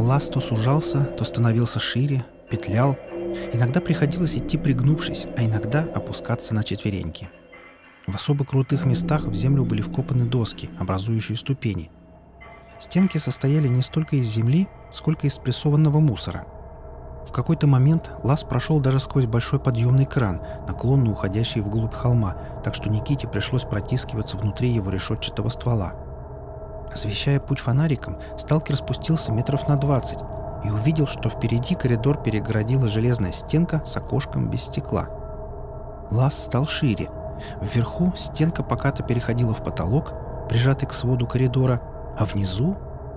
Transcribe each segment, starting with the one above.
Лаз то сужался, то становился шире, петлял. Иногда приходилось идти пригнувшись, а иногда опускаться на четвереньки. В особо крутых местах в землю были вкопаны доски, образующие ступени. Стенки состояли не столько из земли, сколько из спрессованного мусора. В какой-то момент лаз прошел даже сквозь большой подъемный кран, наклонно уходящий вглубь холма, так что Никите пришлось протискиваться внутри его решетчатого ствола. Освещая путь фонариком, сталкер спустился метров на 20 и увидел, что впереди коридор перегородила железная стенка с окошком без стекла. Лаз стал шире. Вверху стенка покато переходила в потолок, прижатый к своду коридора, а внизу...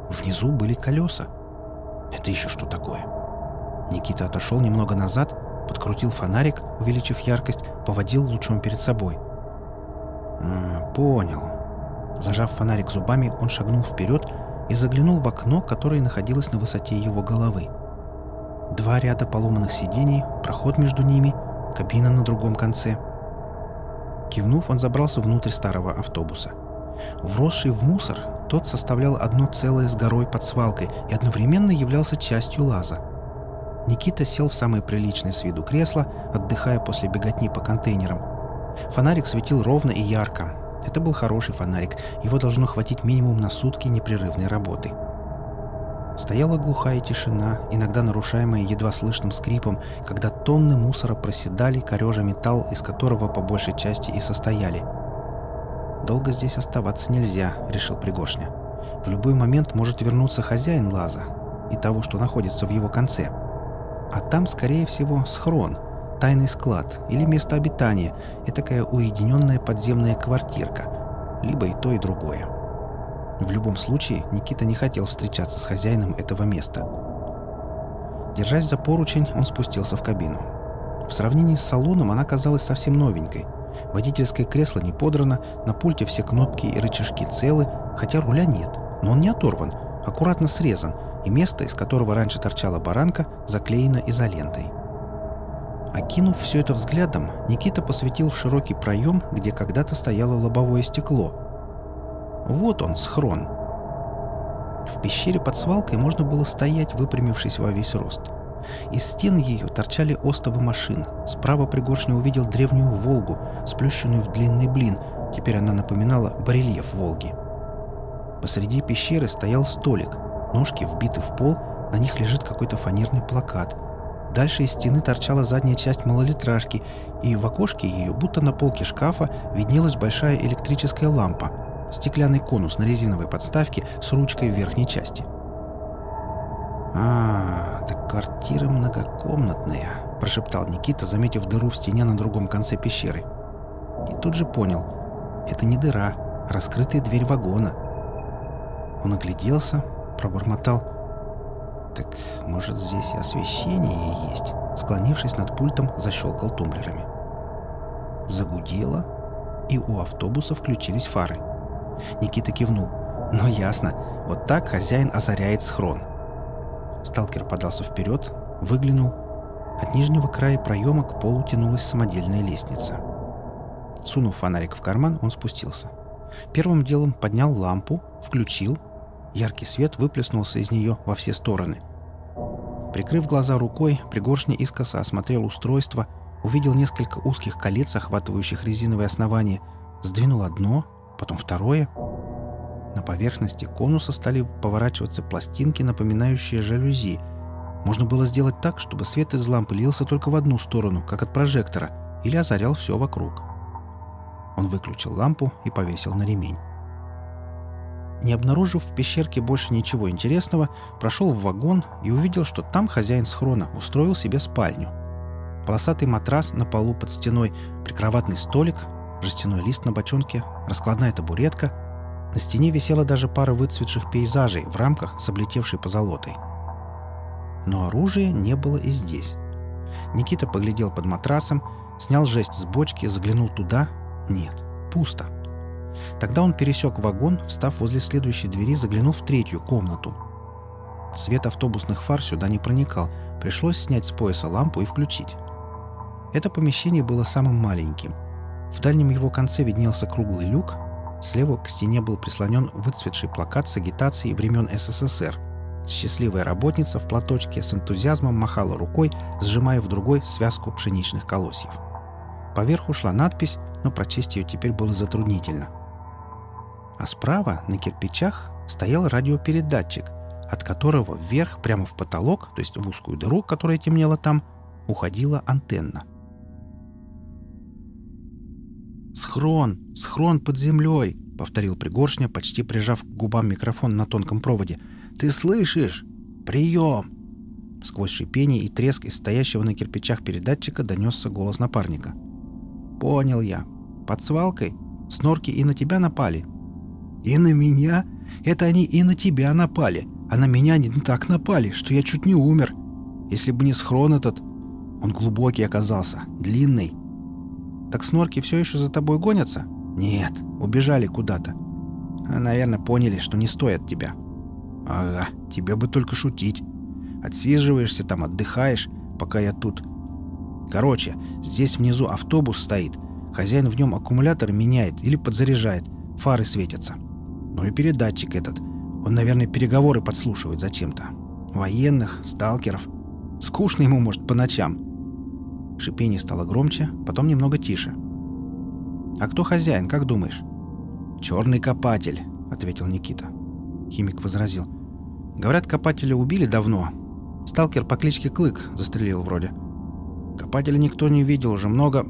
Внизу были колеса. Это еще что такое? Никита отошел немного назад, подкрутил фонарик, увеличив яркость, поводил лучом перед собой. «М, «Понял. Зажав фонарик зубами, он шагнул вперед и заглянул в окно, которое находилось на высоте его головы. Два ряда поломанных сидений, проход между ними, кабина на другом конце. Кивнув, он забрался внутрь старого автобуса. Вросший в мусор, тот составлял одно целое с горой под свалкой и одновременно являлся частью лаза. Никита сел в самое приличное с виду кресло, отдыхая после беготни по контейнерам. Фонарик светил ровно и ярко, это был хороший фонарик, его должно хватить минимум на сутки непрерывной работы. Стояла глухая тишина, иногда нарушаемая едва слышным скрипом, когда тонны мусора проседали, корежа металл, из которого по большей части и состояли. «Долго здесь оставаться нельзя», — решил Пригоршня. «В любой момент может вернуться хозяин лаза и того, что находится в его конце. А там, скорее всего, схрон — тайный склад или место обитания, и такая уединенная подземная квартирка, либо и то, и другое. В любом случае, Никита не хотел встречаться с хозяином этого места. Держась за поручень, он спустился в кабину. В сравнении с салоном она казалась совсем новенькой. Водительское кресло не подрано, на пульте все кнопки и рычажки целы, хотя руля нет, но он не оторван, аккуратно срезан, и место, из которого раньше торчала баранка, заклеено изолентой. Окинув все это взглядом, Никита посветил в широкий проем, где когда-то стояло лобовое стекло. Вот он, схрон. В пещере под свалкой можно было стоять, выпрямившись во весь рост. Из стен ее торчали остовы машин. Справа Пригоршня увидел древнюю «Волгу», сплющенную в длинный блин. Теперь она напоминала барельеф «Волги». Посреди пещеры стоял столик. Ножки вбиты в пол, на них лежит какой-то фанерный плакат. Дальше из стены торчала задняя часть малолитражки, и в окошке ее, будто на полке шкафа, виднелась большая электрическая лампа, стеклянный конус на резиновой подставке с ручкой в верхней части. «А, так квартира многокомнатная», – прошептал Никита, заметив дыру в стене на другом конце пещеры. И тут же понял – это не дыра, а раскрытая дверь вагона. Он огляделся, пробормотал – «Так, может, здесь и освещение есть?» Склонившись над пультом, защелкал тумблерами. Загудело, и у автобуса включились фары. Никита кивнул. «Ну ясно, вот так хозяин озаряет схрон». Сталкер подался вперед, выглянул. От нижнего края проема к полу тянулась самодельная лестница. Сунув фонарик в карман, он спустился. Первым делом поднял лампу, включил — Яркий свет выплеснулся из нее во все стороны. Прикрыв глаза рукой, Пригоршня искоса осмотрел устройство, увидел несколько узких колец, охватывающих резиновые основания, сдвинул одно, потом второе. На поверхности конуса стали поворачиваться пластинки, напоминающие жалюзи. Можно было сделать так, чтобы свет из лампы лился только в одну сторону, как от прожектора, или озарял все вокруг. Он выключил лампу и повесил на ремень. Не обнаружив в пещерке больше ничего интересного, прошел в вагон и увидел, что там хозяин схрона устроил себе спальню. Полосатый матрас на полу под стеной, прикроватный столик, жестяной лист на бочонке, раскладная табуретка. На стене висела даже пара выцветших пейзажей в рамках с облетевшей позолотой. Но оружия не было и здесь. Никита поглядел под матрасом, снял жесть с бочки, заглянул туда. Нет, пусто. Тогда он пересек вагон, встав возле следующей двери, заглянул в третью комнату. Свет автобусных фар сюда не проникал, пришлось снять с пояса лампу и включить. Это помещение было самым маленьким. В дальнем его конце виднелся круглый люк, слева к стене был прислонен выцветший плакат с агитацией времен СССР. Счастливая работница в платочке с энтузиазмом махала рукой, сжимая в другой связку пшеничных колосьев. Поверху шла надпись, но прочесть ее теперь было затруднительно. А справа, на кирпичах, стоял радиопередатчик, от которого вверх, прямо в потолок, то есть в узкую дыру, которая темнела там, уходила антенна. «Схрон! Схрон под землей!» — повторил Пригоршня, почти прижав к губам микрофон на тонком проводе. «Ты слышишь? Прием!» Сквозь шипение и треск из стоящего на кирпичах передатчика донесся голос напарника. «Понял я. Под свалкой? Снорки и на тебя напали?» «И на меня? Это они и на тебя напали. А на меня не так напали, что я чуть не умер. Если бы не схрон этот... Он глубокий оказался, длинный. Так снорки все еще за тобой гонятся? Нет, убежали куда-то. А, наверное, поняли, что не стоят тебя. Ага, тебе бы только шутить. Отсиживаешься там, отдыхаешь, пока я тут. Короче, здесь внизу автобус стоит. Хозяин в нем аккумулятор меняет или подзаряжает. Фары светятся. Ну и передатчик этот. Он, наверное, переговоры подслушивает зачем-то. Военных, сталкеров. Скучно ему, может, по ночам. Шипение стало громче, потом немного тише. «А кто хозяин, как думаешь?» «Черный копатель», — ответил Никита. Химик возразил. «Говорят, копателя убили давно. Сталкер по кличке Клык застрелил вроде. Копателя никто не видел уже много...»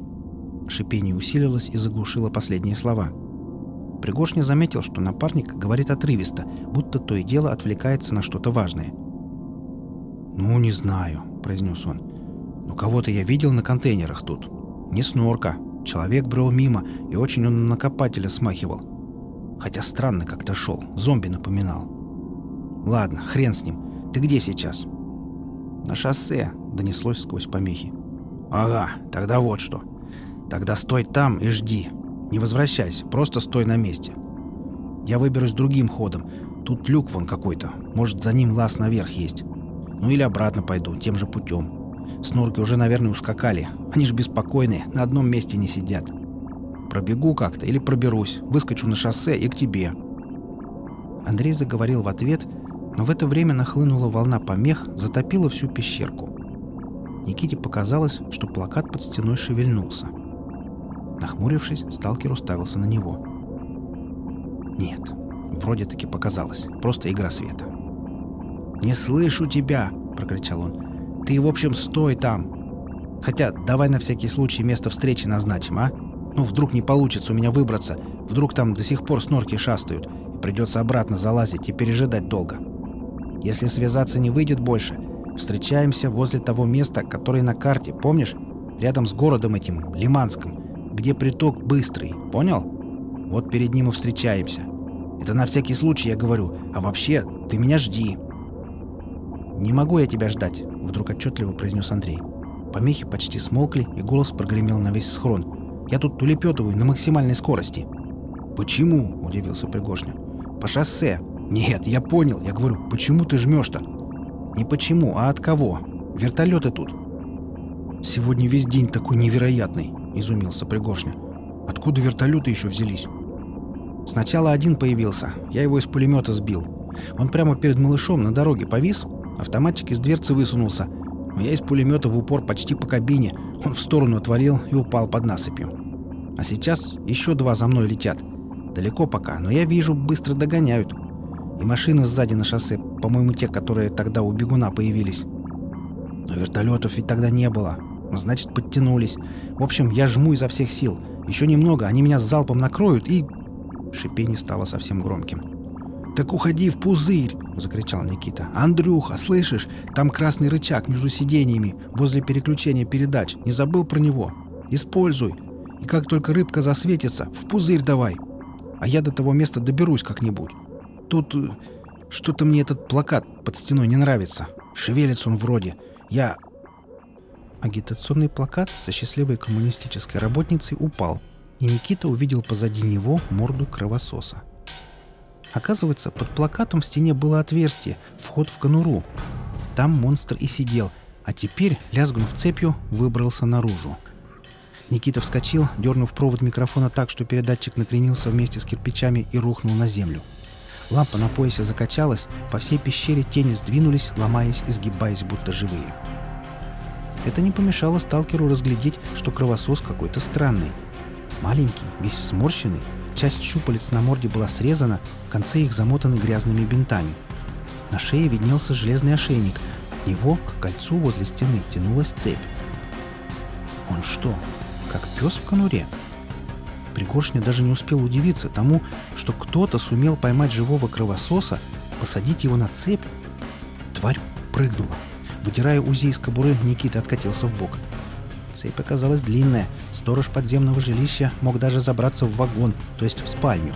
Шипение усилилось и заглушило последние слова. Пригоршня заметил, что напарник говорит отрывисто, будто то и дело отвлекается на что-то важное. «Ну, не знаю», — произнес он. «Но кого-то я видел на контейнерах тут. Не снорка. Человек брел мимо, и очень он на копателя смахивал. Хотя странно как-то шел, зомби напоминал. Ладно, хрен с ним. Ты где сейчас?» «На шоссе», — донеслось сквозь помехи. «Ага, тогда вот что. Тогда стой там и жди. Не возвращайся, просто стой на месте. Я выберусь другим ходом. Тут люк вон какой-то. Может, за ним лаз наверх есть. Ну или обратно пойду, тем же путем. Снорки уже, наверное, ускакали. Они же беспокойные, на одном месте не сидят. Пробегу как-то или проберусь, выскочу на шоссе и к тебе. Андрей заговорил в ответ, но в это время нахлынула волна помех, затопила всю пещерку. Никите показалось, что плакат под стеной шевельнулся. Нахмурившись, сталкер уставился на него. Нет, вроде таки показалось. Просто игра света. «Не слышу тебя!» — прокричал он. «Ты, в общем, стой там! Хотя, давай на всякий случай место встречи назначим, а? Ну, вдруг не получится у меня выбраться. Вдруг там до сих пор снорки шастают, и придется обратно залазить и пережидать долго. Если связаться не выйдет больше, встречаемся возле того места, которое на карте, помнишь? Рядом с городом этим, Лиманском где приток быстрый, понял? Вот перед ним и встречаемся. Это на всякий случай я говорю, а вообще ты меня жди». «Не могу я тебя ждать», — вдруг отчетливо произнес Андрей. Помехи почти смолкли, и голос прогремел на весь схрон. «Я тут улепетываю на максимальной скорости». «Почему?» — удивился Пригоршня. «По шоссе». «Нет, я понял. Я говорю, почему ты жмешь-то?» «Не почему, а от кого? Вертолеты тут». «Сегодня весь день такой невероятный», — изумился Пригоршня. «Откуда вертолеты еще взялись?» «Сначала один появился. Я его из пулемета сбил. Он прямо перед малышом на дороге повис, автоматчик из дверцы высунулся. Но я из пулемета в упор почти по кабине. Он в сторону отвалил и упал под насыпью. А сейчас еще два за мной летят. Далеко пока, но я вижу, быстро догоняют. И машины сзади на шоссе, по-моему, те, которые тогда у бегуна появились. Но вертолетов ведь тогда не было. Значит, подтянулись. В общем, я жму изо всех сил. Еще немного, они меня с залпом накроют и... Шипение стало совсем громким. «Так уходи в пузырь!» — закричал Никита. «Андрюха, слышишь? Там красный рычаг между сиденьями, возле переключения передач. Не забыл про него? Используй! И как только рыбка засветится, в пузырь давай! А я до того места доберусь как-нибудь. Тут... Э, что-то мне этот плакат под стеной не нравится. Шевелится он вроде. Я Агитационный плакат со счастливой коммунистической работницей упал, и Никита увидел позади него морду кровососа. Оказывается, под плакатом в стене было отверстие, вход в конуру. Там монстр и сидел, а теперь, лязгнув цепью, выбрался наружу. Никита вскочил, дернув провод микрофона так, что передатчик накренился вместе с кирпичами и рухнул на землю. Лампа на поясе закачалась, по всей пещере тени сдвинулись, ломаясь и сгибаясь, будто живые. Это не помешало сталкеру разглядеть, что кровосос какой-то странный. Маленький, весь сморщенный, часть щупалец на морде была срезана, концы их замотаны грязными бинтами. На шее виднелся железный ошейник, от него к кольцу возле стены тянулась цепь. Он что, как пес в конуре? Пригоршня даже не успел удивиться тому, что кто-то сумел поймать живого кровососа, посадить его на цепь. Тварь прыгнула. Вытирая УЗИ из кобуры, Никита откатился в бок. Цепь оказалась длинная. Сторож подземного жилища мог даже забраться в вагон, то есть в спальню.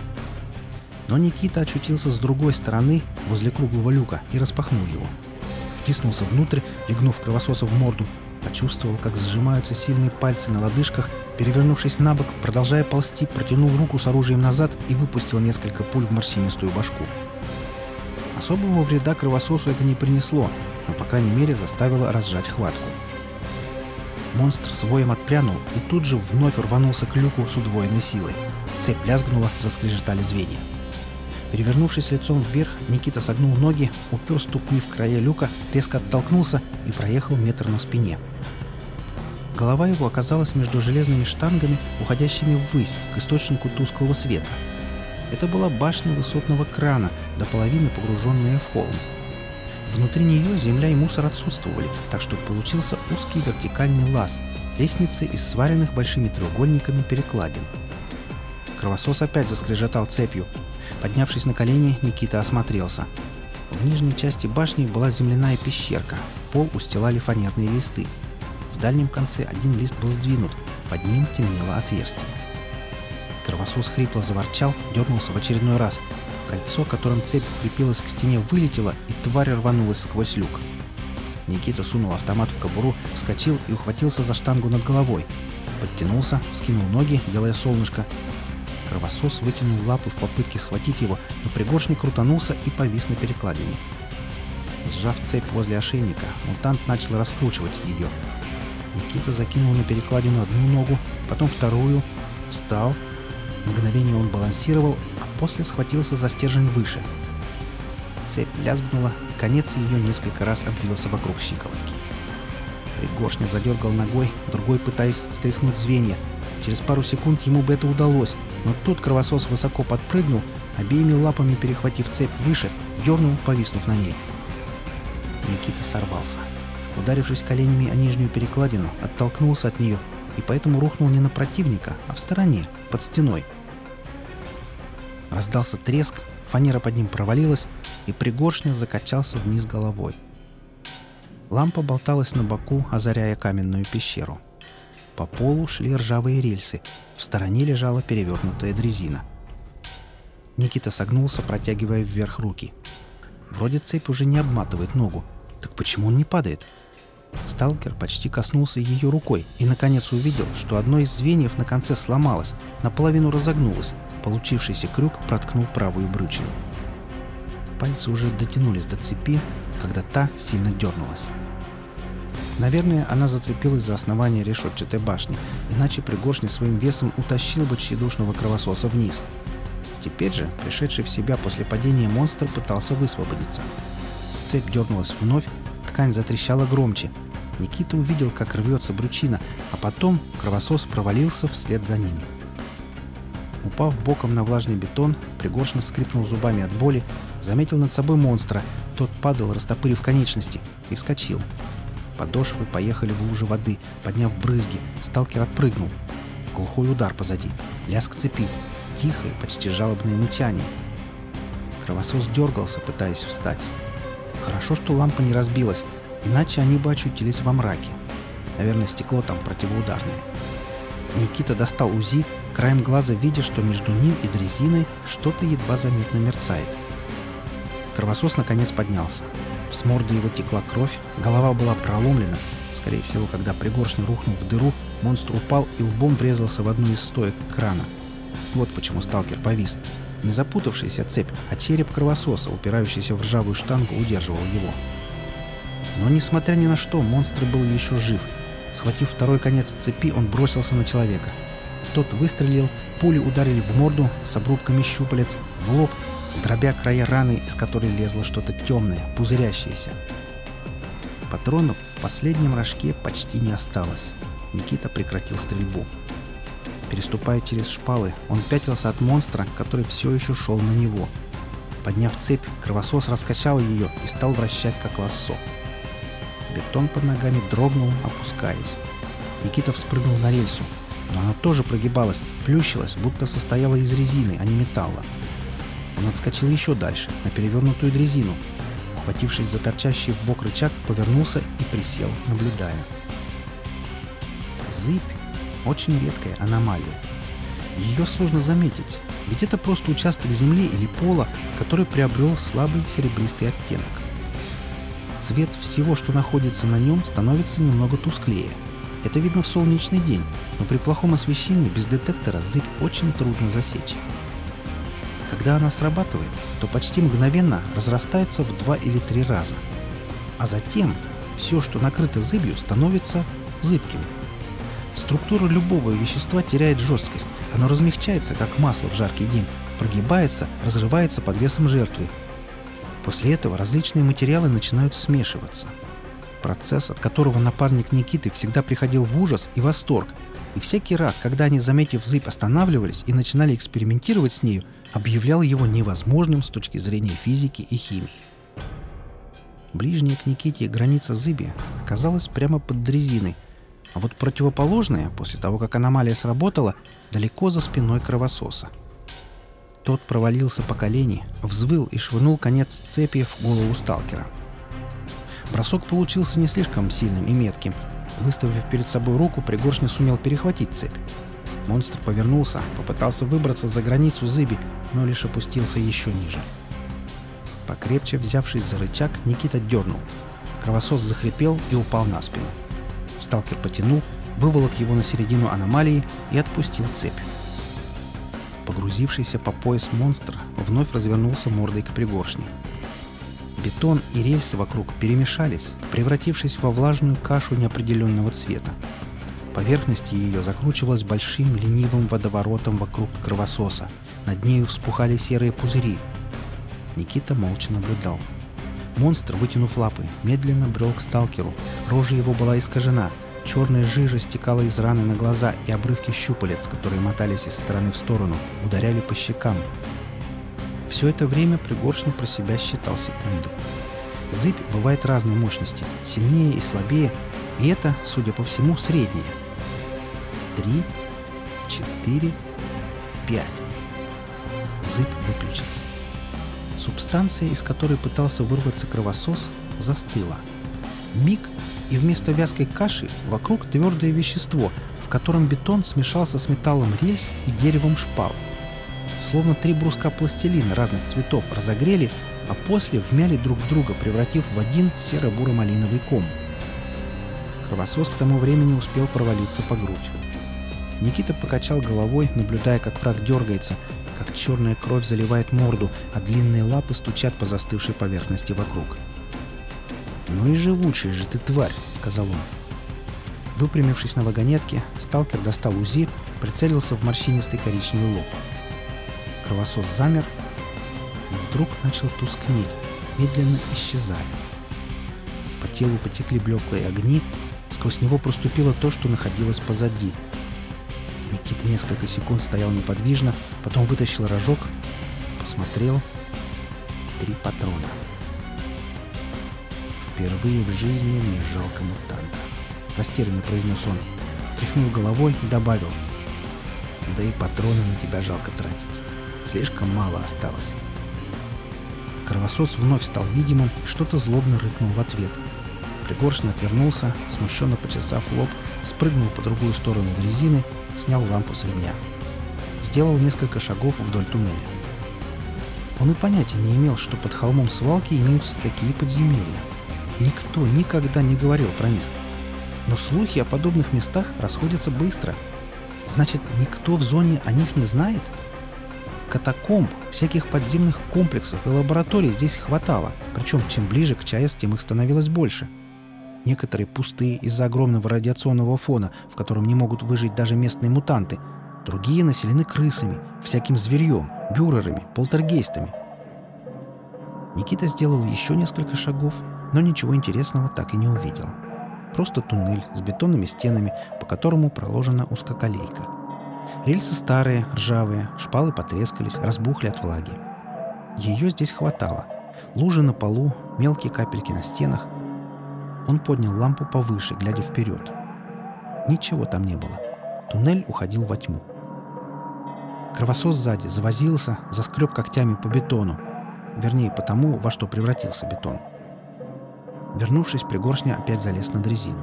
Но Никита очутился с другой стороны, возле круглого люка, и распахнул его. Втиснулся внутрь, легнув кровососа в морду, почувствовал, как сжимаются сильные пальцы на лодыжках, перевернувшись на бок, продолжая ползти, протянул руку с оружием назад и выпустил несколько пуль в морщинистую башку. Особого вреда кровососу это не принесло, но, по крайней мере, заставило разжать хватку. Монстр с воем отпрянул и тут же вновь рванулся к люку с удвоенной силой. Цепь лязгнула, заскрежетали звенья. Перевернувшись лицом вверх, Никита согнул ноги, упер ступни в края люка, резко оттолкнулся и проехал метр на спине. Голова его оказалась между железными штангами, уходящими ввысь, к источнику тусклого света. Это была башня высотного крана, до половины погруженная в холм. Внутри нее земля и мусор отсутствовали, так что получился узкий вертикальный лаз, лестницы из сваренных большими треугольниками перекладин. Кровосос опять заскрежетал цепью. Поднявшись на колени, Никита осмотрелся. В нижней части башни была земляная пещерка. Пол устилали фанерные листы. В дальнем конце один лист был сдвинут, под ним темнело отверстие. Кровосос хрипло заворчал, дернулся в очередной раз – Кольцо, которым цепь крепилась к стене, вылетело, и тварь рванулась сквозь люк. Никита сунул автомат в кобуру, вскочил и ухватился за штангу над головой. Подтянулся, вскинул ноги, делая солнышко. Кровосос вытянул лапы в попытке схватить его, но пригоршник крутанулся и повис на перекладине. Сжав цепь возле ошейника, мутант начал раскручивать ее. Никита закинул на перекладину одну ногу, потом вторую, встал. Мгновение он балансировал, после схватился за стержень выше. Цепь лязгнула, и конец ее несколько раз обвился вокруг щиколотки. Пригоршня задергал ногой, другой пытаясь стряхнуть звенья. Через пару секунд ему бы это удалось, но тут кровосос высоко подпрыгнул, обеими лапами перехватив цепь выше, дернул, повиснув на ней. Никита сорвался. Ударившись коленями о нижнюю перекладину, оттолкнулся от нее и поэтому рухнул не на противника, а в стороне, под стеной – Раздался треск, фанера под ним провалилась, и пригоршня закачался вниз головой. Лампа болталась на боку, озаряя каменную пещеру. По полу шли ржавые рельсы, в стороне лежала перевернутая дрезина. Никита согнулся, протягивая вверх руки. Вроде цепь уже не обматывает ногу. Так почему он не падает? Сталкер почти коснулся ее рукой и, наконец, увидел, что одно из звеньев на конце сломалось, наполовину разогнулось, Получившийся крюк проткнул правую брючину. Пальцы уже дотянулись до цепи, когда та сильно дернулась. Наверное, она зацепилась за основание решетчатой башни, иначе Пригоршня своим весом утащил бы тщедушного кровососа вниз. Теперь же, пришедший в себя после падения монстр пытался высвободиться. Цепь дернулась вновь, ткань затрещала громче. Никита увидел, как рвется брючина, а потом кровосос провалился вслед за ними. Упав боком на влажный бетон, Пригоршин скрипнул зубами от боли, заметил над собой монстра. Тот падал, растопырив конечности, и вскочил. Подошвы поехали в лужи воды, подняв брызги. Сталкер отпрыгнул. Глухой удар позади. Лязг цепи. Тихое, почти жалобное мычание. Кровосос дергался, пытаясь встать. Хорошо, что лампа не разбилась, иначе они бы очутились во мраке. Наверное, стекло там противоударное. Никита достал УЗИ, краем глаза видя, что между ним и дрезиной что-то едва заметно мерцает. Кровосос наконец поднялся. С морды его текла кровь, голова была проломлена. Скорее всего, когда пригоршня рухнул в дыру, монстр упал и лбом врезался в одну из стоек крана. Вот почему сталкер повис. Не запутавшаяся цепь, а череп кровососа, упирающийся в ржавую штангу, удерживал его. Но, несмотря ни на что, монстр был еще жив — Схватив второй конец цепи, он бросился на человека. Тот выстрелил, пули ударили в морду с обрубками щупалец, в лоб, дробя края раны, из которой лезло что-то темное, пузырящееся. Патронов в последнем рожке почти не осталось. Никита прекратил стрельбу. Переступая через шпалы, он пятился от монстра, который все еще шел на него. Подняв цепь, кровосос раскачал ее и стал вращать как лассо. Бетон под ногами дрогнул, опускаясь. Никита вспрыгнул на рельсу, но она тоже прогибалась, плющилась, будто состояла из резины, а не металла. Он отскочил еще дальше, на перевернутую дрезину. Хватившись за торчащий в бок рычаг, повернулся и присел, наблюдая. Зыбь – очень редкая аномалия. Ее сложно заметить, ведь это просто участок земли или пола, который приобрел слабый серебристый оттенок. Цвет всего, что находится на нем, становится немного тусклее. Это видно в солнечный день, но при плохом освещении без детектора зыбь очень трудно засечь. Когда она срабатывает, то почти мгновенно разрастается в два или три раза. А затем все, что накрыто зыбью, становится зыбким. Структура любого вещества теряет жесткость, оно размягчается, как масло в жаркий день, прогибается, разрывается под весом жертвы. После этого различные материалы начинают смешиваться. Процесс, от которого напарник Никиты всегда приходил в ужас и восторг, и всякий раз, когда они, заметив зыбь, останавливались и начинали экспериментировать с нею, объявлял его невозможным с точки зрения физики и химии. Ближняя к Никите граница зыби оказалась прямо под дрезиной, а вот противоположная, после того, как аномалия сработала, далеко за спиной кровососа. Тот провалился по колени, взвыл и швырнул конец цепи в голову сталкера. Бросок получился не слишком сильным и метким. Выставив перед собой руку, Пригоршня сумел перехватить цепь. Монстр повернулся, попытался выбраться за границу зыби, но лишь опустился еще ниже. Покрепче взявшись за рычаг, Никита дернул. Кровосос захрипел и упал на спину. Сталкер потянул, выволок его на середину аномалии и отпустил цепь. Погрузившийся по пояс монстр вновь развернулся мордой к пригоршне. Бетон и рельсы вокруг перемешались, превратившись во влажную кашу неопределенного цвета. Поверхность ее закручивалась большим ленивым водоворотом вокруг кровососа. Над нею вспухали серые пузыри. Никита молча наблюдал. Монстр, вытянув лапы, медленно брел к сталкеру. Рожа его была искажена. Черная жижа стекала из раны на глаза, и обрывки щупалец, которые мотались из стороны в сторону, ударяли по щекам. Все это время Пригоршня про себя считал секунды. Зыбь бывает разной мощности, сильнее и слабее, и это, судя по всему, среднее. Три, четыре, пять. Зыбь выключилась. Субстанция, из которой пытался вырваться кровосос, застыла. Миг, и вместо вязкой каши вокруг твердое вещество, в котором бетон смешался с металлом рельс и деревом шпал. Словно три бруска пластилина разных цветов разогрели, а после вмяли друг в друга, превратив в один серо-буро-малиновый ком – Кровосос к тому времени успел провалиться по грудь. Никита покачал головой, наблюдая, как враг дергается, как черная кровь заливает морду, а длинные лапы стучат по застывшей поверхности вокруг. «Ну и живучая же ты тварь!» — сказал он. Выпрямившись на вагонетке, сталкер достал УЗИ, прицелился в морщинистый коричневый лоб. Кровосос замер, но вдруг начал тускнеть, медленно исчезая. По телу потекли блеклые огни, Сквозь него проступило то, что находилось позади. Никита несколько секунд стоял неподвижно, потом вытащил рожок, посмотрел. Три патрона. Впервые в жизни мне жалко мутанта. Растерянно произнес он. Тряхнул головой и добавил. Да и патроны на тебя жалко тратить. Слишком мало осталось. Кровосос вновь стал видимым, что-то злобно рыкнул в ответ — Пригоршня отвернулся, смущенно почесав лоб, спрыгнул по другую сторону дрезины, снял лампу с ремня. Сделал несколько шагов вдоль туннеля. Он и понятия не имел, что под холмом свалки имеются такие подземелья. Никто никогда не говорил про них. Но слухи о подобных местах расходятся быстро. Значит, никто в зоне о них не знает? Катакомб, всяких подземных комплексов и лабораторий здесь хватало, причем чем ближе к ЧАЭС, тем их становилось больше – Некоторые пустые из-за огромного радиационного фона, в котором не могут выжить даже местные мутанты. Другие населены крысами, всяким зверьем, бюрерами, полтергейстами. Никита сделал еще несколько шагов, но ничего интересного так и не увидел. Просто туннель с бетонными стенами, по которому проложена узкоколейка. Рельсы старые, ржавые, шпалы потрескались, разбухли от влаги. Ее здесь хватало. Лужи на полу, мелкие капельки на стенах. Он поднял лампу повыше, глядя вперед. Ничего там не было. Туннель уходил во тьму. Кровосос сзади завозился, заскреб когтями по бетону. Вернее, по тому, во что превратился бетон. Вернувшись, пригоршня опять залез на дрезину.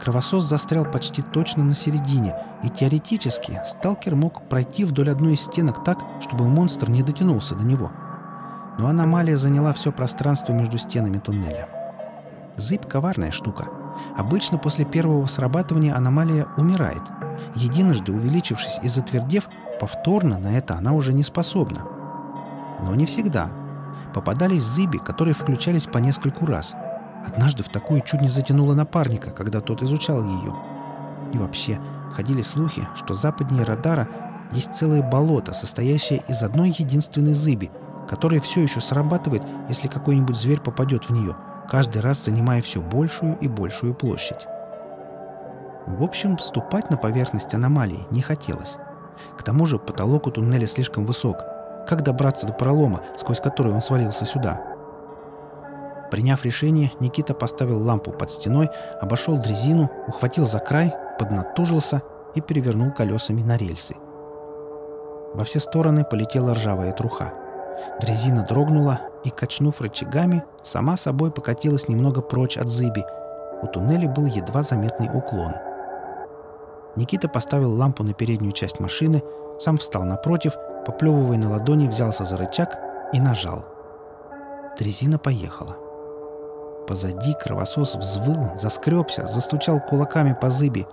Кровосос застрял почти точно на середине, и теоретически сталкер мог пройти вдоль одной из стенок так, чтобы монстр не дотянулся до него. Но аномалия заняла все пространство между стенами туннеля. Зыбь — коварная штука. Обычно после первого срабатывания аномалия умирает. Единожды увеличившись и затвердев, повторно на это она уже не способна. Но не всегда. Попадались зыби, которые включались по нескольку раз. Однажды в такую чуть не затянуло напарника, когда тот изучал ее. И вообще, ходили слухи, что западнее радара есть целое болото, состоящее из одной единственной зыби, которая все еще срабатывает, если какой-нибудь зверь попадет в нее, каждый раз занимая все большую и большую площадь. В общем, вступать на поверхность аномалии не хотелось. К тому же потолок у туннеля слишком высок. Как добраться до пролома, сквозь который он свалился сюда? Приняв решение, Никита поставил лампу под стеной, обошел дрезину, ухватил за край, поднатужился и перевернул колесами на рельсы. Во все стороны полетела ржавая труха. Дрезина дрогнула и, качнув рычагами, сама собой покатилась немного прочь от зыби. У туннеля был едва заметный уклон. Никита поставил лампу на переднюю часть машины, сам встал напротив, поплевывая на ладони, взялся за рычаг и нажал. Дрезина поехала. Позади кровосос взвыл, заскребся, застучал кулаками по зыби.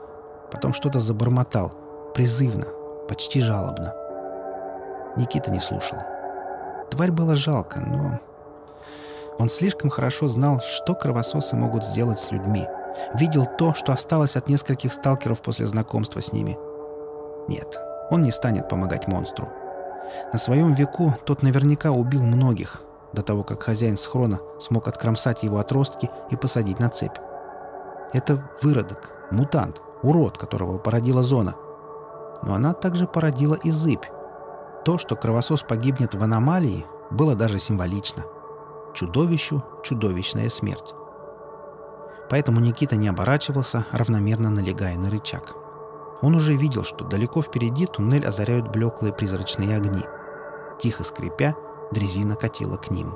Потом что-то забормотал. Призывно, почти жалобно. Никита не слушал. Тварь было жалко, но... Он слишком хорошо знал, что кровососы могут сделать с людьми. Видел то, что осталось от нескольких сталкеров после знакомства с ними. Нет, он не станет помогать монстру. На своем веку тот наверняка убил многих, до того, как хозяин схрона смог откромсать его отростки и посадить на цепь. Это выродок, мутант, урод, которого породила зона. Но она также породила и зыбь. То, что кровосос погибнет в аномалии, было даже символично. Чудовищу чудовищная смерть. Поэтому Никита не оборачивался, равномерно налегая на рычаг. Он уже видел, что далеко впереди туннель озаряют блеклые призрачные огни. Тихо скрипя, дрезина катила к ним.